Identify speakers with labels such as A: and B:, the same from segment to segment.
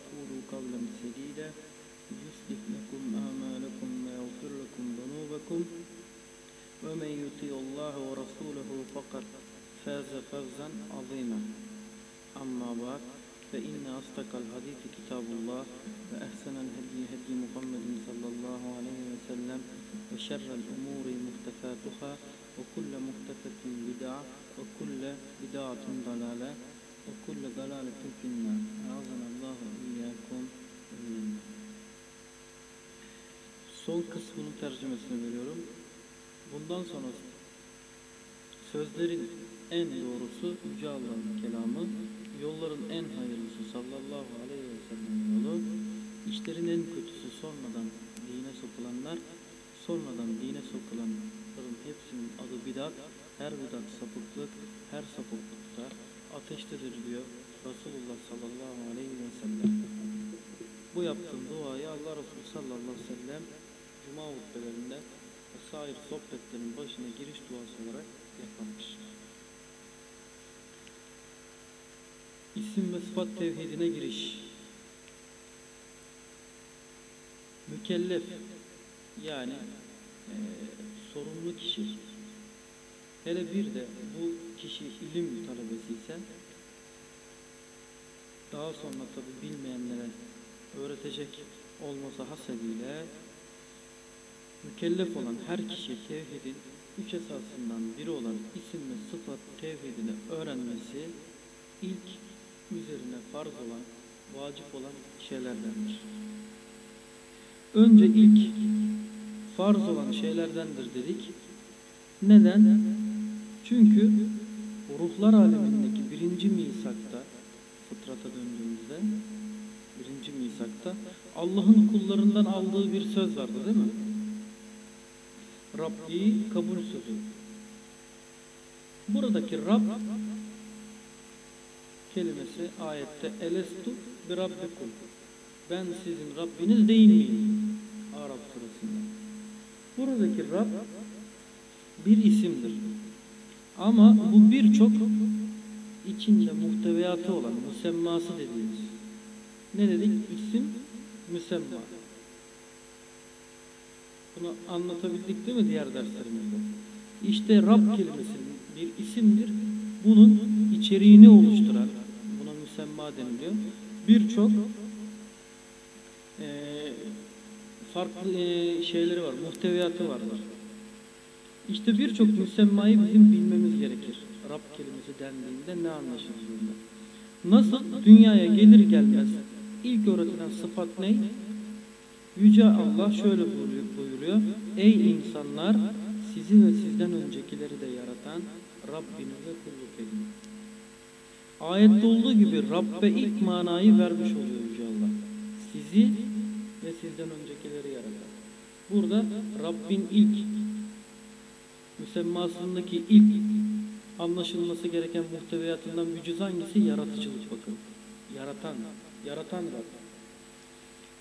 A: وقولوا قولا سديدا يصلح لكم أعمالكم ويغفر لكم ذنوبكم. ومن يطيع الله ورسوله فقد فاز فوزا عظيما. أما بعد فإن أصدق الحديث كتاب الله وأحسن الهدي هدي محمد صلى الله عليه وسلم وشر الأمور محدثاتها وكل محدثة بدعة وكل بدعة ضلالة وكل ضلالة في النار. أعاذنا الله Son kısmının tercümesini veriyorum. Bundan sonra sözlerin en doğrusu Yüce Allah'ın kelamı, yolların en hayırlısı sallallahu aleyhi ve sellem yolu, işlerin en kötüsü sonradan dine sokulanlar, sonradan dine sokulanların hepsinin adı bidat, her bidat sapıklık, her sapıklık da ateştedir diyor Resulullah sallallahu aleyhi ve sellem. Bu yaptığım duayı Allah Resulü sallallahu aleyhi ve sellem Cuma hutbelerinde ve sair sohbetlerin başına giriş duası olarak yaparmış. İsim ve sıfat tevhidine giriş. Mükellef yani e, sorumlu kişi. Hele bir de bu kişi ilim talebesi ise daha sonra tabi bilmeyenlere öğretecek olması hasebiyle mükellef olan her kişi tevhidin üç esasından biri olan isim ve sıfat tevhidini öğrenmesi ilk üzerine farz olan, vacip olan şeylerdendir. Önce ilk farz olan şeylerdendir dedik. Neden? Çünkü ruhlar alemindeki birinci misakta, fıtrata döndüğümüzde, birinci misakta Allah'ın kullarından aldığı bir söz vardı değil mi? Rabbi kabul sözü. Buradaki Rab kelimesi ayette elestu bi rabbikum. Ben sizin Rabbiniz değil miyim? Arap surasında. Buradaki Rab bir isimdir. Ama bu birçok içinde muhteviyatı olan müsemması dediğimiz. Ne dedik? İsim, müsemma. Bunu anlatabildik değil mi diğer derslerimizde? İşte Rab kelimesinin bir isimdir. Bunun içeriğini oluşturan, buna müsemma deniliyor. Birçok e, farklı e, şeyleri var, muhteviyatı vardır. İşte birçok müsemmayı bizim bilmemiz gerekir. Rab kelimesi dendiğinde ne anlaşılır? Nasıl dünyaya gelir gelmez ilk öğretilen sıfat ne? Yüce Allah şöyle buyuruyor. Ey insanlar sizi ve sizden öncekileri de yaratan Rabbinize kulluk edin. Ayette olduğu gibi Rabbe ilk manayı vermiş oluyor Yüce Allah. Sizi ve sizden öncekileri yaratan. Burada Rabbin ilk müsemmasındaki ilk anlaşılması gereken muhteviyatından vücuz hangisi? Yaratıcılık bakın. Yaratan, yaratan Rab.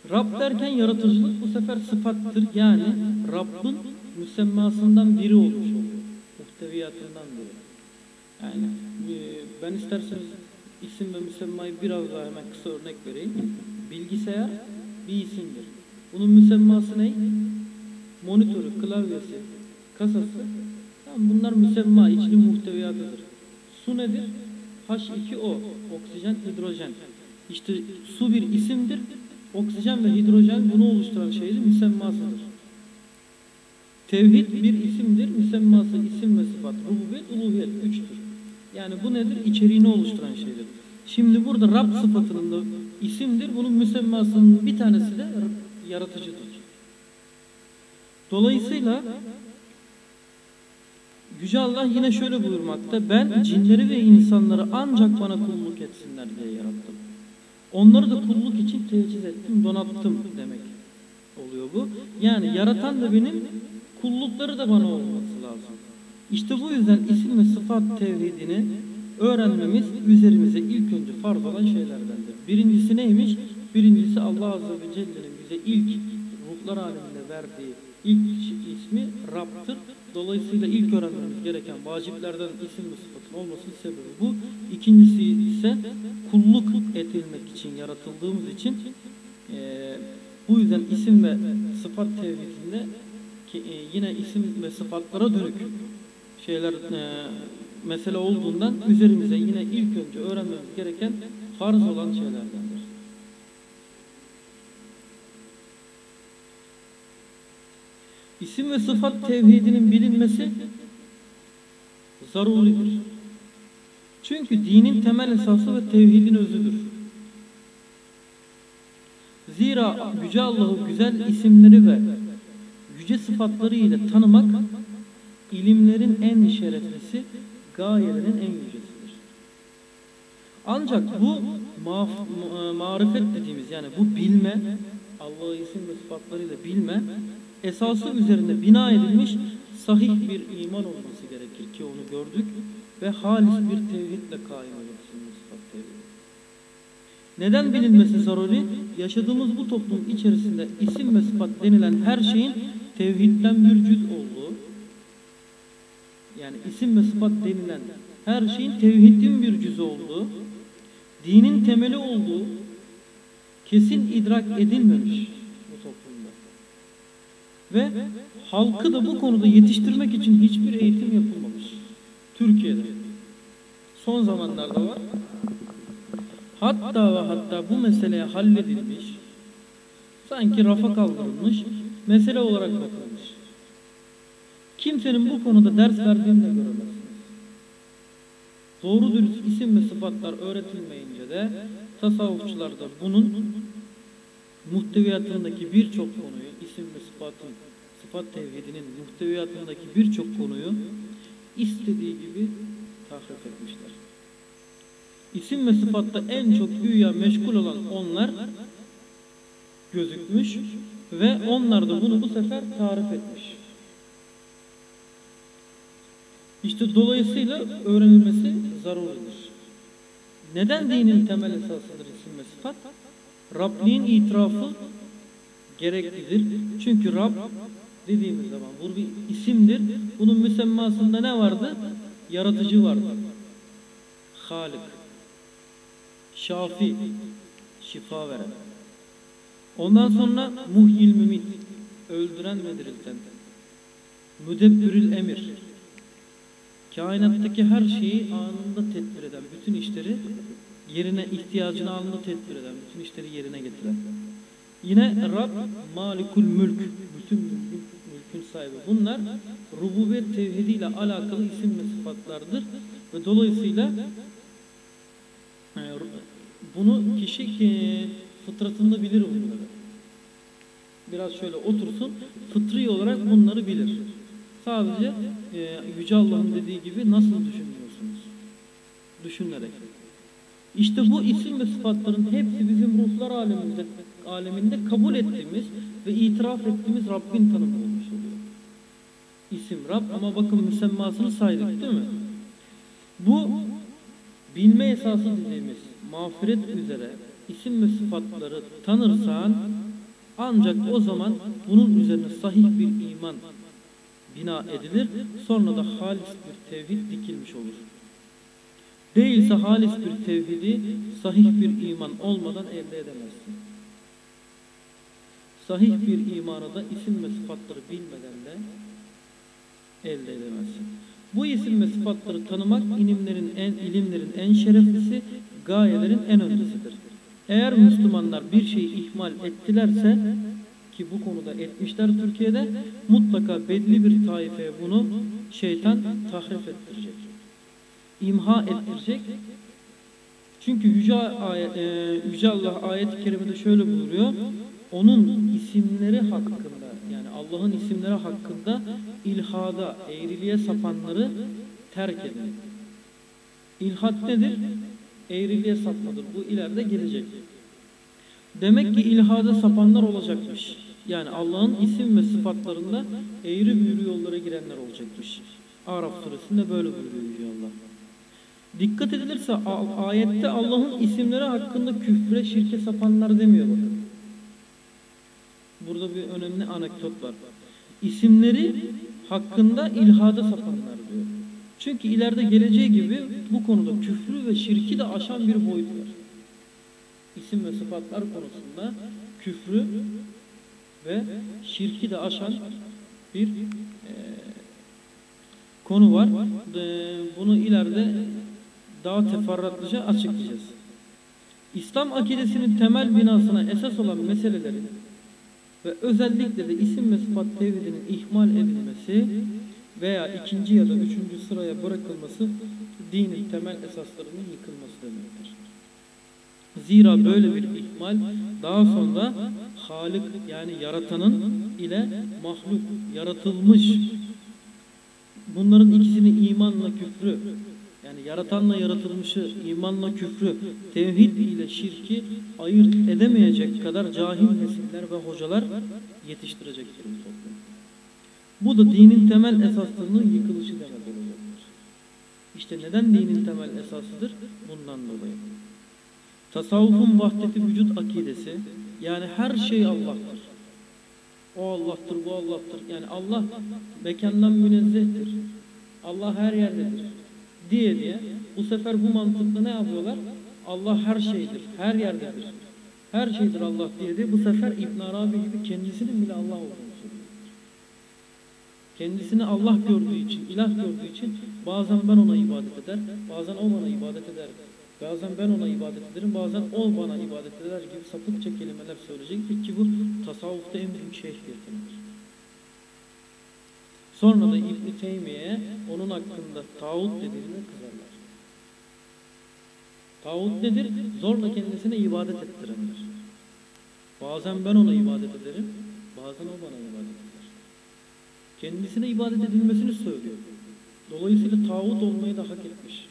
A: Rab derken yaratıcılık bu sefer sıfattır. Yani Rabb'in müsemmasından biri olmuş oluyor. Muhteviyatından biri. Yani e, ben isterseniz isim ve müsemmayı biraz daha hemen kısa örnek vereyim. Bilgisayar bir isimdir. Bunun müsemması ne? Monitörü, klavyesi, kasası. Tamam, bunlar müsemma, içli muhteviyatıdır. Su nedir? H2O, oksijen, hidrojen. İşte su bir isimdir. Oksijen ve hidrojen bunu oluşturan şeyin müsemmasıdır. Tevhid bir isimdir. Müsemması isim ve sıfat. Rububiyet, uluhiyet. Üçtür. Yani bu nedir? İçeriğini oluşturan şeydir. Şimdi burada Rab sıfatının da isimdir. Bunun müsemmasının bir tanesi de yaratıcıdır. Dolayısıyla Yüce Allah yine şöyle buyurmakta. Ben cinleri ve insanları ancak bana kulluk etsinler diye yarattım. Onları da kulluk için teciz ettim, donattım demek oluyor bu. Yani yaratan da benim, kullukları da bana olması lazım. İşte bu yüzden isim ve sıfat tevhidini öğrenmemiz üzerimize ilk önce farz olan şeylerdendir. Birincisi neymiş? Birincisi Allah Azze ve Celle'nin bize ilk ruhlar aleminde verdiği ilk ismi Rab'tır. Dolayısıyla ilk öğrenmemiz gereken vaciplerden isim ve sıfatın olmasının sebebi bu. İkincisi ise kulluk edilmek için yaratıldığımız için e, bu yüzden isim ve sıfat tevhidinde ki, e, yine isim ve sıfatlara dönük şeyler e, mesele olduğundan üzerimize yine ilk önce öğrenmemiz gereken farz olan şeylerdendir. İsim ve sıfat tevhidinin bilinmesi zaruridir. Çünkü dinin temel esası ve tevhidin özüdür. Zira Yüce Allah'ı güzel isimleri ve yüce sıfatları ile tanımak ilimlerin en şereflisi, gayelerin en yücesidir. Ancak bu ma marifet dediğimiz yani bu bilme, Allah'ı isim ve sıfatlarıyla bilme esası üzerinde bina edilmiş sahih bir iman olması gerekir ki onu gördük ve halis bir tevhidle kaim olur isim ve sıfat tevhidi. Neden bilinmesi zaruri? Yaşadığımız bu toplum içerisinde isim ve sıfat denilen her şeyin tevhidden bir cüz olduğu, yani isim ve sıfat denilen her şeyin tevhidin bir cüzü olduğu, dinin temeli olduğu kesin idrak edilmemiş. Ve halkı da bu konuda yetiştirmek için hiçbir eğitim yapılmamış. Türkiye'de. Son zamanlarda var. Hatta ve hatta bu meseleye halledilmiş, sanki rafa kaldırılmış, mesele olarak bakılmış. Kimsenin bu konuda ders verdiğini de göremezsiniz. Doğru dürüst isim ve sıfatlar öğretilmeyince de tasavvufçular da bunun muhteviyatındaki birçok konuyu, isim ve sıfatın, sıfat tevhidinin muhteviyatındaki birçok konuyu istediği gibi tahrif etmişler. İsim ve sıfatta en çok güya meşgul olan onlar gözükmüş ve onlar da bunu bu sefer tarif etmiş. İşte dolayısıyla öğrenilmesi zaruridir. Neden dinin temel esasıdır isim ve sıfat? Rabliğin itirafı gereklidir. Çünkü Rab dediğimiz zaman bu bir isimdir. Bunun müsemmasında ne vardı? Yaratıcı vardı. Halik. Şafi. Şifa veren. Ondan sonra muhyil mümit. Öldüren ve dirilten. Müdebbirül emir. Kainattaki her şeyi anında tedbir eden, bütün işleri yerine ihtiyacını anında tedbir eden, bütün işleri yerine getiren. Yine Rab, Malikul Mülk, bütün mülkün, sahibi. Bunlar rububiyet tevhidiyle alakalı isim ve sıfatlardır ve dolayısıyla e, bunu kişi e, fıtratında bilir bunları. Biraz şöyle otursun, fıtri olarak bunları bilir. Sadece e, Yüce Allah'ın dediği gibi nasıl düşünüyorsunuz? Düşünerek. İşte bu isim ve sıfatların hepsi bizim ruhlar aleminde, aleminde kabul ettiğimiz ve itiraf ettiğimiz Rabbin tanımı olmuş oluyor. İsim Rab ama bakın müsemmasını saydık değil mi? Bu bilme esası dediğimiz mağfiret üzere isim ve sıfatları tanırsan ancak o zaman bunun üzerine sahih bir iman bina edilir. Sonra da halis bir tevhid dikilmiş olur. Değilse halis bir tevhidi sahih bir iman olmadan elde edemezsin. Sahih bir imanı da isim ve sıfatları bilmeden de elde edemezsin. Bu isim ve sıfatları tanımak ilimlerin en ilimlerin en şereflisi, gayelerin en öncesidir. Eğer Müslümanlar bir şeyi ihmal ettilerse ki bu konuda etmişler Türkiye'de mutlaka belli bir taifeye bunu şeytan tahrif ettirecek. İmha ettirecek. Çünkü Yüce, ayet, Yüce Allah ayet-i kerimede şöyle buyuruyor. Onun isimleri hakkında yani Allah'ın isimleri hakkında ilhada, eğriliğe sapanları terk edin. İlhat nedir? Eğriliğe sapmadır. Bu ileride gelecek. Demek ki ilhada sapanlar olacakmış. Yani Allah'ın isim ve sıfatlarında eğri büğrü yollara girenler olacakmış. Araf suresinde böyle buyuruyor Allah. Dikkat edilirse ayette Allah'ın isimleri hakkında küfre, şirke sapanlar demiyor bakın. Burada bir önemli anekdot var. İsimleri hakkında ilhada sapanlar diyor. Çünkü ileride geleceği gibi bu konuda küfrü ve şirki de aşan bir boyut var. İsim ve sıfatlar konusunda küfrü ve şirki de aşan bir e, konu var. E, bunu ileride daha teferruatlıca açıklayacağız. İslam akidesinin temel binasına esas olan meselelerin ve özellikle de isim ve sıfat tevhidinin ihmal edilmesi veya ikinci ya da üçüncü sıraya bırakılması dinin temel esaslarının yıkılması demektir. Zira böyle bir ihmal daha sonra Halik yani yaratanın ile mahluk yaratılmış bunların ikisini imanla küfrü yani yaratanla yaratılmışı imanla küfrü tevhid ile şirki ayırt edemeyecek kadar cahil nesiller ve hocalar yetiştirecektir bu. Bu da dinin temel esaslarının yıkılışı demek olacaktır. İşte neden dinin temel esasıdır? Bundan dolayı. Tasavvufun vahdeti vücut akidesi yani her şey Allah'tır. O Allah'tır, bu Allah'tır. Yani Allah mekandan münezzehtir. Allah her yerdedir. Diye diye bu sefer bu mantıkla ne yapıyorlar? Allah her şeydir, her yerdedir. Her şeydir Allah diye de bu sefer İbn Arabi gibi kendisinin bile Allah olduğunu. Kendisini Allah gördüğü için, ilah gördüğü için bazen ben ona ibadet eder, bazen o bana ibadet eder. Bazen ben ona ibadet ederim, bazen o bana ibadet eder gibi sapıkça kelimeler söyleyecektir ki bu tasavvufta en büyük şeyh yeteneğidir. Sonra da İbn Teymiye'ye onun hakkında tağut dediğine kızarlar. Tağut nedir? Zorla kendisine ibadet ettirendir. Bazen ben ona ibadet ederim, bazen o bana ibadet eder. Kendisine ibadet edilmesini söylüyor. Dolayısıyla tağut olmayı da hak etmiş.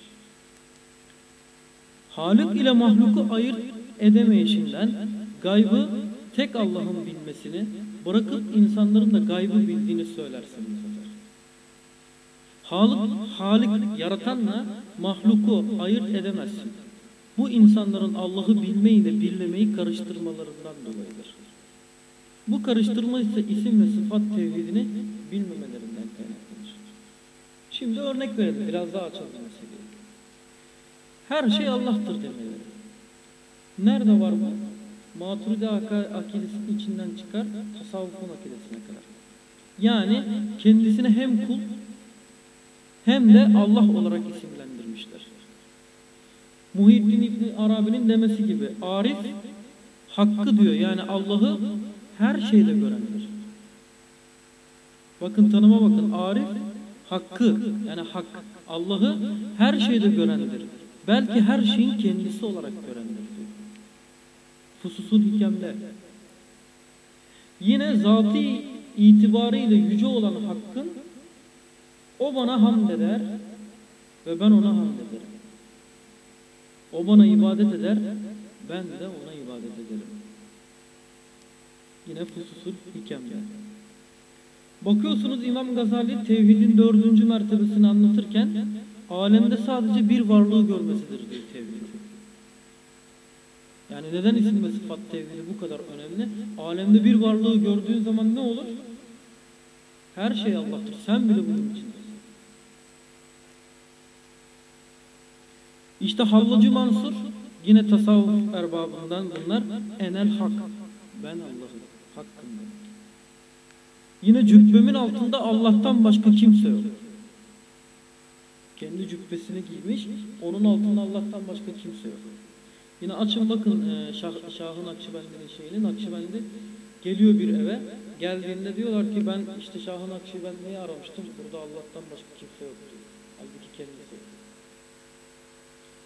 A: Halik ile mahluku ayırt edemeyişinden gaybı tek Allah'ın bilmesini bırakıp insanların da gaybı bildiğini söylersin sefer. Halik, yaratanla mahluku ayırt edemezsin. Bu insanların Allah'ı bilmeyi ve birlemeyi karıştırmalarından dolayıdır. Bu karıştırma ise isim ve sıfat tevhidini bilmemelerinden kaynaklanır. Şimdi örnek verelim, biraz daha açalım meseleyi. Her şey Allah'tır demeleri. Nerede var bu? Maturidi akidesinin içinden çıkar, tasavvufun akidesine kadar. Yani kendisine hem kul hem de Allah olarak isimlendirmişler. Muhyiddin İbni Arabi'nin demesi gibi Arif hakkı diyor yani Allah'ı her şeyde görendir. Bakın tanıma bakın Arif hakkı yani hak Allah'ı her şeyde görendir. Belki her şeyin kendisi olarak görendir diyor. Fususul hikemler. Yine zatî itibarıyla yüce olan hakkın o bana hamd eder ve ben ona hamd ederim. O bana ibadet eder, ben de ona ibadet ederim. Yine fususul hikemler. Bakıyorsunuz İmam Gazali tevhidin dördüncü mertebesini anlatırken alemde sadece bir varlığı görmesidir diyor tevhid. Yani neden isim ve sıfat tevhidi bu kadar önemli? Alemde bir varlığı gördüğün zaman ne olur? Her şey Allah'tır. Sen bile bunun içindesin. İşte Hallacı Mansur yine tasavvuf erbabından bunlar enel hak. Ben Allah'ım. Hakkım ben. Yine cübbemin altında Allah'tan başka kimse yok. Kendi cübbesini giymiş, onun altında Allah'tan başka kimse yok. Yine açın bakın e, Şah, Şah'ın Nakşibendi'nin şeyini, Nakşibendi Geliyor bir eve. Geldiğinde diyorlar ki ben işte Şahın Akşibendi'yi aramıştım. Burada Allah'tan başka kimse yok diyor. Halbuki kendisi.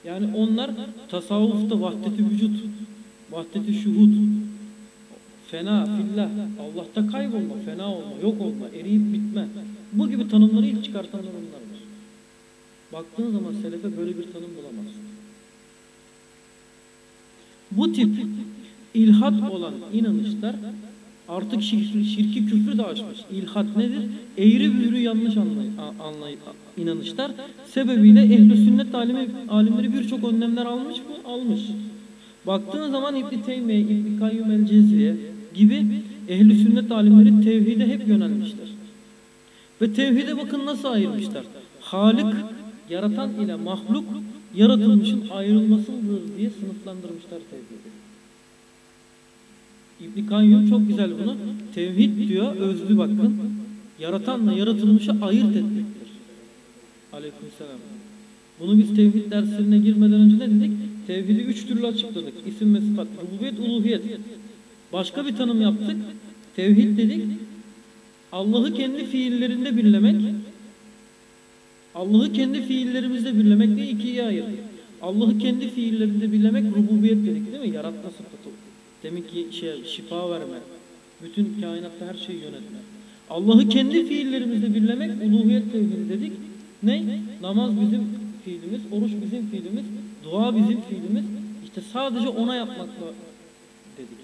A: Yani onlar tasavvufta vahdeti vücut, vahdeti şuhud, fena, fillah, Allah'ta kaybolma, fena olma, yok olma, eriyip bitme. Bu gibi tanımları ilk çıkartanlar onlardır. Baktığın zaman selefe böyle bir tanım bulamazsın. Bu tip ilhat olan inanışlar artık şirki, şirki küfrü de aşmış. İlhat nedir? Eğri büğrü yanlış anlay, anlay, inanışlar sebebiyle ehl sünnet alimi, alimleri birçok önlemler almış mı? Almış. Baktığın zaman İbn Teymiye, İbn Kayyum el Cezriye gibi ehli sünnet alimleri tevhide hep yönelmişler. Ve tevhide bakın nasıl ayırmışlar. Halik, yaratan ile mahluk, yaratılmışın ayrılmasıdır diye sınıflandırmışlar tevhidi. İbn Kayyum çok güzel bunu. Tevhid diyor, özlü bakın. Yaratanla yaratılmışı ayırt etmektir. Aleykümselam. Bunu biz tevhid derslerine girmeden önce ne dedik? Tevhidi üç türlü açıkladık. İsim ve sıfat, rububiyet, uluhiyet. Başka bir tanım yaptık. Tevhid dedik. Allah'ı kendi fiillerinde birlemek. Allah'ı kendi fiillerimizde birlemek diye ikiye ayırdık. Allah'ı kendi fiillerinde birlemek rububiyet dedik değil mi? Yaratma sıfatı. Demek ki şey, şifa verme. Bütün kainatta her şeyi yönetme. Allah'ı kendi fiillerimizde birlemek uluhiyet tevhidi dedik. Ne? Namaz bizim fiilimiz, oruç bizim fiilimiz, dua bizim fiilimiz. İşte sadece ona yapmakla dedik.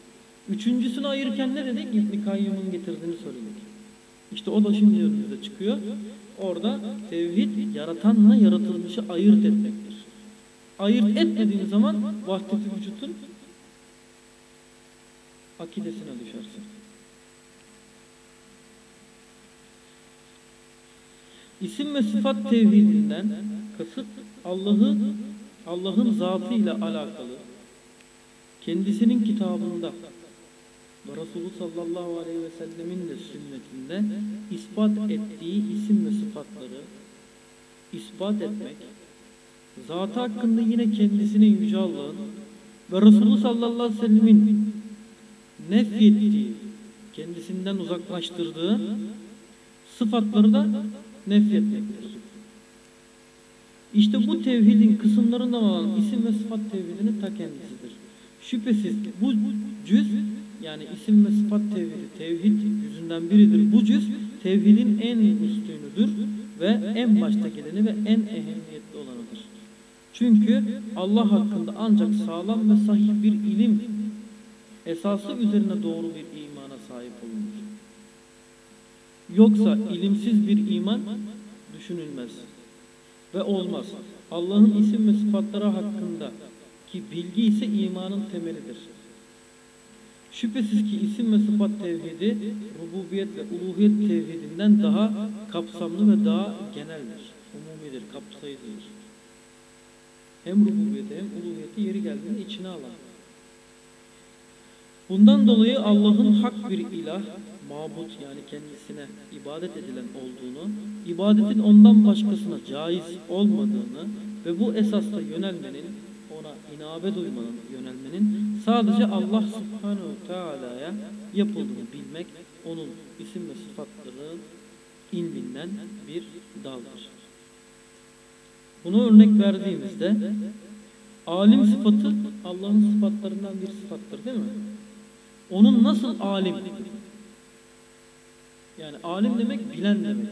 A: Üçüncüsünü ayırırken ne dedik? İbn Kayyum'un getirdiğini söyledik. İşte o da şimdi önümüze çıkıyor. Orada tevhid yaratanla yaratılmışı ayırt etmektir. Ayırt etmediğin zaman vahdeti vücutun akidesine düşersin. İsim ve sıfat tevhidinden kasıt Allah'ı Allah'ın zatı ile alakalı kendisinin kitabında ve Resulü sallallahu aleyhi ve sellemin de sünnetinde ispat ettiği isim ve sıfatları ispat etmek, zatı hakkında yine kendisinin yüce Allah'ın ve Resulü sallallahu aleyhi ve sellemin nefyettiği, kendisinden uzaklaştırdığı sıfatları da nefretmektir. İşte bu tevhidin kısımlarından olan isim ve sıfat tevhidinin ta kendisidir. Şüphesiz bu cüz yani isim ve sıfat tevhidi tevhid yüzünden biridir. Bu cüz tevhidin en üstünüdür ve en başta geleni ve en ehemmiyetli olanıdır. Çünkü Allah hakkında ancak sağlam ve sahih bir ilim esası üzerine doğru bir imana sahip olunur. Yoksa ilimsiz bir iman düşünülmez ve olmaz. Allah'ın isim ve sıfatları hakkında ki bilgi ise imanın temelidir. Şüphesiz ki isim ve sıfat tevhidi rububiyet ve uluhiyet tevhidinden daha kapsamlı ve daha geneldir. Umumidir, kapsayıcıdır. Hem rububiyeti hem uluhiyeti yeri geldiğinde içine alan. Bundan dolayı Allah'ın hak bir ilah, mabut yani kendisine ibadet edilen olduğunu, ibadetin ondan başkasına caiz olmadığını ve bu esasla yönelmenin, ona inabe duymanın, yönelmenin sadece Allah subhanehu teala'ya yapıldığını bilmek, onun isim ve sıfatları ilminden bir daldır. Bunu örnek verdiğimizde alim sıfatı Allah'ın sıfatlarından bir sıfattır değil mi? Onun nasıl alim? Yani alim demek bilen demek.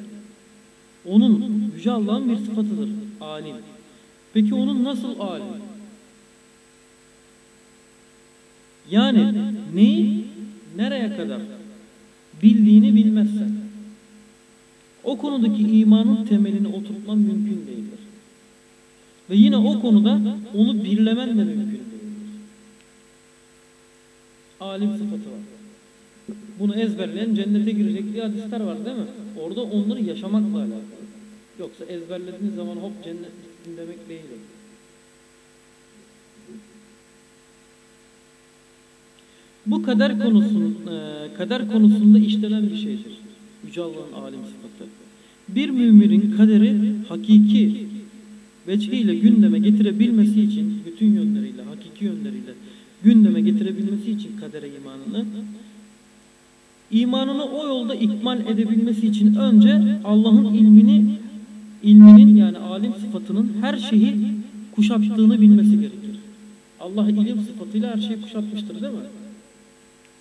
A: Onun Yüce Allah'ın bir sıfatıdır alim. Peki onun nasıl alim? Yani neyi nereye kadar bildiğini bilmezsen o konudaki imanın temelini oturtman mümkün değildir. Ve yine o konuda onu birlemen de mümkün Alim sıfatı var. Bunu ezberleyen cennete girecek diye hadisler var değil mi? Orada onları yaşamakla alakalı. Yoksa ezberlediğin zaman hop cennet demek değil. Bu kader konusun, e, kader konusunda işlenen bir şeydir. Yüce Allah'ın alim sıfatı. Bir müminin kaderi hakiki veçhiyle gündeme getirebilmesi için bütün yönleriyle, hakiki yönleriyle gündeme getirebilmesi için kadere imanını imanını o yolda ikmal edebilmesi için önce Allah'ın ilmini ilminin yani alim sıfatının her şeyi kuşattığını bilmesi gerekir. Allah ilim sıfatıyla her şeyi kuşatmıştır değil mi?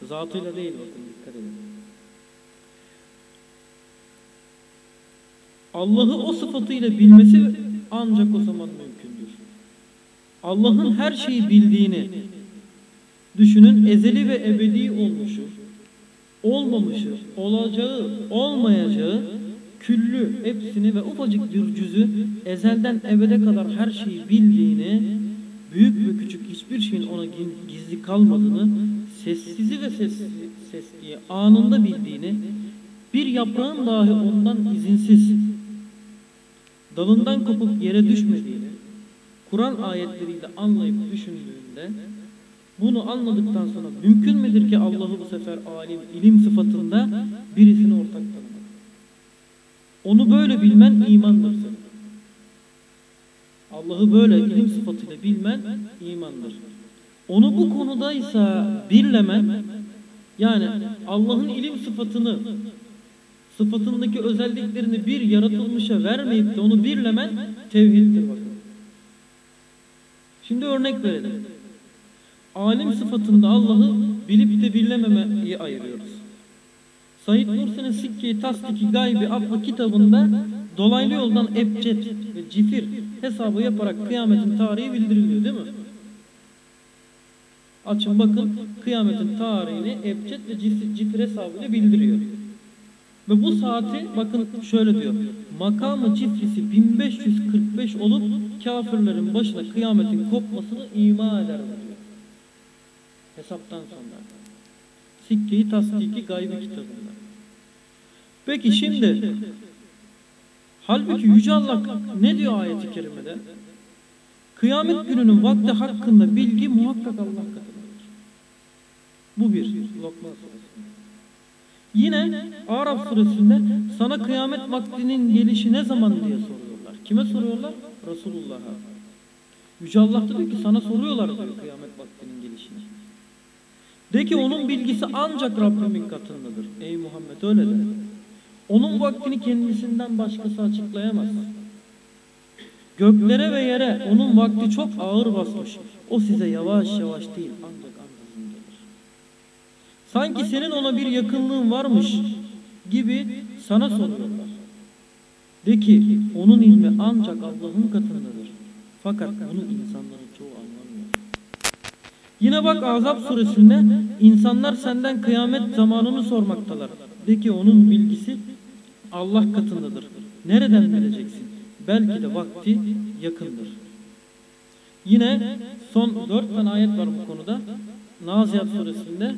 A: Zatıyla değil bakın dikkat edin. Allah'ı o sıfatıyla bilmesi ancak o zaman mümkündür. Allah'ın her şeyi bildiğini düşünün ezeli ve ebedi olmuşu, olmamışı, olacağı, olmayacağı, küllü hepsini ve ufacık bir cüzü ezelden ebede kadar her şeyi bildiğini, büyük ve küçük hiçbir şeyin ona gizli kalmadığını, sessizi ve sessiz, sesliyi anında bildiğini, bir yaprağın dahi ondan izinsiz, dalından kopup yere düşmediğini, Kur'an ayetleriyle anlayıp düşündüğünde, bunu anladıktan sonra mümkün müdür ki Allah'ı bu sefer alim, ilim sıfatında birisini ortak tanımak? Onu böyle bilmen imandır senin. Allah'ı böyle ilim sıfatıyla bilmen imandır. Onu bu konudaysa birlemen, yani Allah'ın ilim sıfatını, sıfatındaki özelliklerini bir yaratılmışa vermeyip de onu birlemen tevhiddir bakın. Şimdi örnek verelim. Alim sıfatında Allah'ı bilip de bilememeyi ayırıyoruz. Said Nursi'nin Sikke-i Tasdiki Gaybi adlı kitabında dolaylı yoldan ebced ve cifir hesabı yaparak kıyametin tarihi bildiriliyor değil mi? Açın bakın kıyametin tarihini ebced ve cifir, cifir hesabıyla bildiriyor. Ve bu saati bakın şöyle diyor. Makamı cifrisi 1545 olup kafirlerin başına kıyametin kopmasını ima eder diyor. Hesaptan sonra. Sikke-i Tasdiki Gaybi kitabında. Peki şimdi halbuki Yüce Allah ne diyor ayeti kerimede? Kıyamet gününün vakti hakkında bilgi muhakkak Allah katındadır. Bu bir. Lokman. Yine Araf suresinde sana kıyamet vaktinin gelişi ne zaman diye soruyorlar. Kime soruyorlar? Resulullah'a. Yüce Allah diyor ki sana soruyorlar diyor kıyamet vaktinin gelişini. De ki onun bilgisi ancak Rabbimin katındadır. Ey Muhammed öyle de. Onun vaktini kendisinden başkası açıklayamaz. Göklere ve yere onun vakti çok ağır basmış. O size yavaş yavaş değil ancak ansızın gelir. Sanki senin ona bir yakınlığın varmış gibi sana soruyorlar. De ki onun ilmi ancak Allah'ın katındadır. Fakat bunu insanların. Yine bak Azap suresinde insanlar senden kıyamet zamanını sormaktalar. De ki onun bilgisi Allah katındadır. Nereden bileceksin? Belki de vakti yakındır. Yine son dört tane ayet var bu konuda. Naziyat suresinde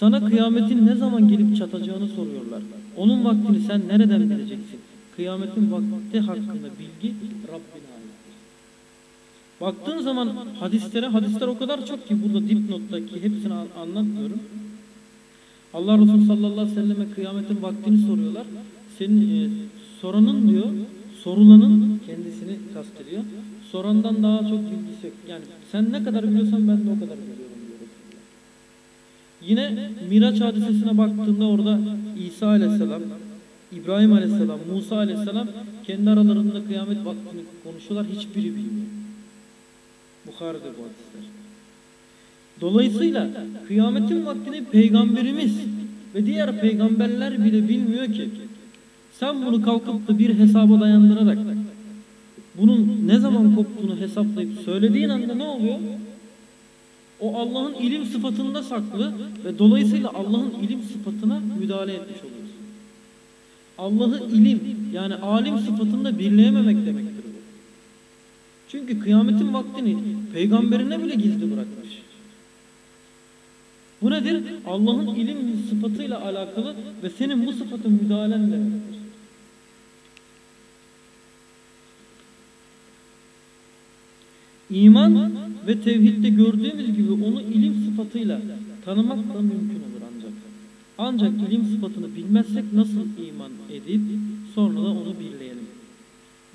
A: sana kıyametin ne zaman gelip çatacağını soruyorlar. Onun vaktini sen nereden bileceksin? Kıyametin vakti hakkında bilgi Rabbine aittir. Baktığın zaman hadislere, hadisler o kadar çok ki burada dipnottaki hepsini anlatmıyorum. Allah Resulü sallallahu aleyhi ve selleme kıyametin vaktini soruyorlar. Senin e, soranın diyor, sorulanın kendisini kastediyor. Sorandan daha çok bilgisi yok. Yani sen ne kadar biliyorsan ben de o kadar biliyorum. Yine Miraç hadisesine baktığında orada İsa aleyhisselam, İbrahim aleyhisselam, Musa aleyhisselam kendi aralarında kıyamet vaktini konuşuyorlar. Hiçbiri bilmiyor. Bukhari'de bu hadisler. Dolayısıyla kıyametin vaktini peygamberimiz ve diğer peygamberler bile bilmiyor ki. Sen bunu kalkıp da bir hesaba dayandırarak bunun ne zaman koptuğunu hesaplayıp söylediğin anda ne oluyor? O Allah'ın ilim sıfatında saklı ve dolayısıyla Allah'ın ilim sıfatına müdahale etmiş oluyorsun. Allah'ı ilim yani alim sıfatında birleyememek demektir bu. Çünkü kıyametin vaktini peygamberine bile gizli bırakmış. Bu nedir? Allah'ın ilim sıfatıyla alakalı ve senin bu sıfatın müdahalen demektir. İman ve tevhidde gördüğümüz gibi onu ilim sıfatıyla tanımak da mümkün olur ancak. Ancak ilim sıfatını bilmezsek nasıl iman edip sonra da onu birleyelim.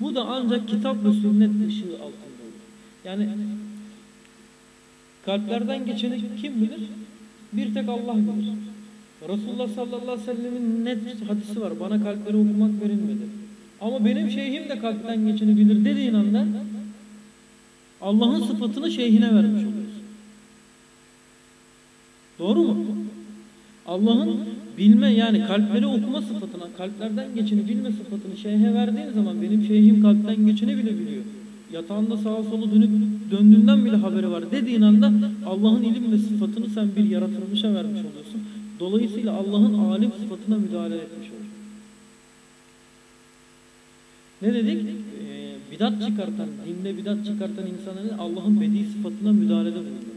A: Bu da ancak kitap ve sünnet ışığı altında olur. Yani kalplerden geçeni kim bilir? Bir tek Allah bilir. Resulullah sallallahu aleyhi ve sellemin net hadisi var. Bana kalpleri okumak verilmedi. Ama benim şeyhim de kalpten geçeni bilir dediğin anda Allah'ın sıfatını şeyhine vermiş oluyorsun. Doğru mu? Allah'ın bilme yani kalpleri okuma sıfatına, kalplerden geçeni bilme sıfatını şeyhe verdiğin zaman benim şeyhim kalpten geçeni bile biliyor. Yatağında sağa sola dönüp döndüğünden bile haberi var dediğin anda Allah'ın ilim ve sıfatını sen bir yaratılmışa vermiş oluyorsun. Dolayısıyla Allah'ın alim sıfatına müdahale etmiş oluyorsun. Ne dedik? Ee, bidat çıkartan, dinde bidat çıkartan insanların Allah'ın bedi sıfatına müdahalede bulunur dedik.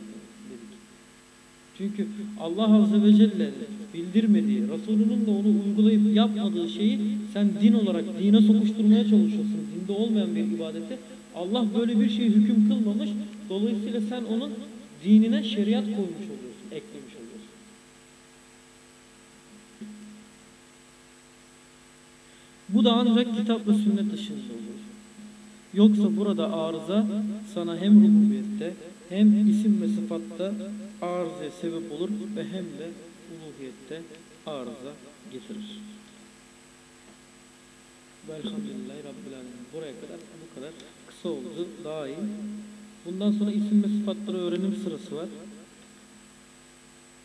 A: Çünkü Allah Azze ve Celle bildirmediği, Resulünün de onu uygulayıp yapmadığı şeyi sen din olarak dine sokuşturmaya çalışıyorsun. Dinde olmayan bir ibadeti. Allah böyle bir şey hüküm kılmamış. Dolayısıyla sen onun dinine şeriat koymuş oluyorsun, eklemiş oluyorsun. Bu da ancak kitap ve sünnet dışında olur. Yoksa burada arıza sana hem rububiyette hem isim ve sıfatta arızaya sebep olur ve hem de uluhiyette arıza getirir. Velhamdülillahi Rabbil Alemin. Buraya kadar bu kadar kısa oldu. Daha iyi. Bundan sonra isim ve sıfatları öğrenim sırası var.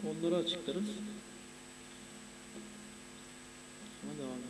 A: Onları açıklarız. Sonra devam edelim.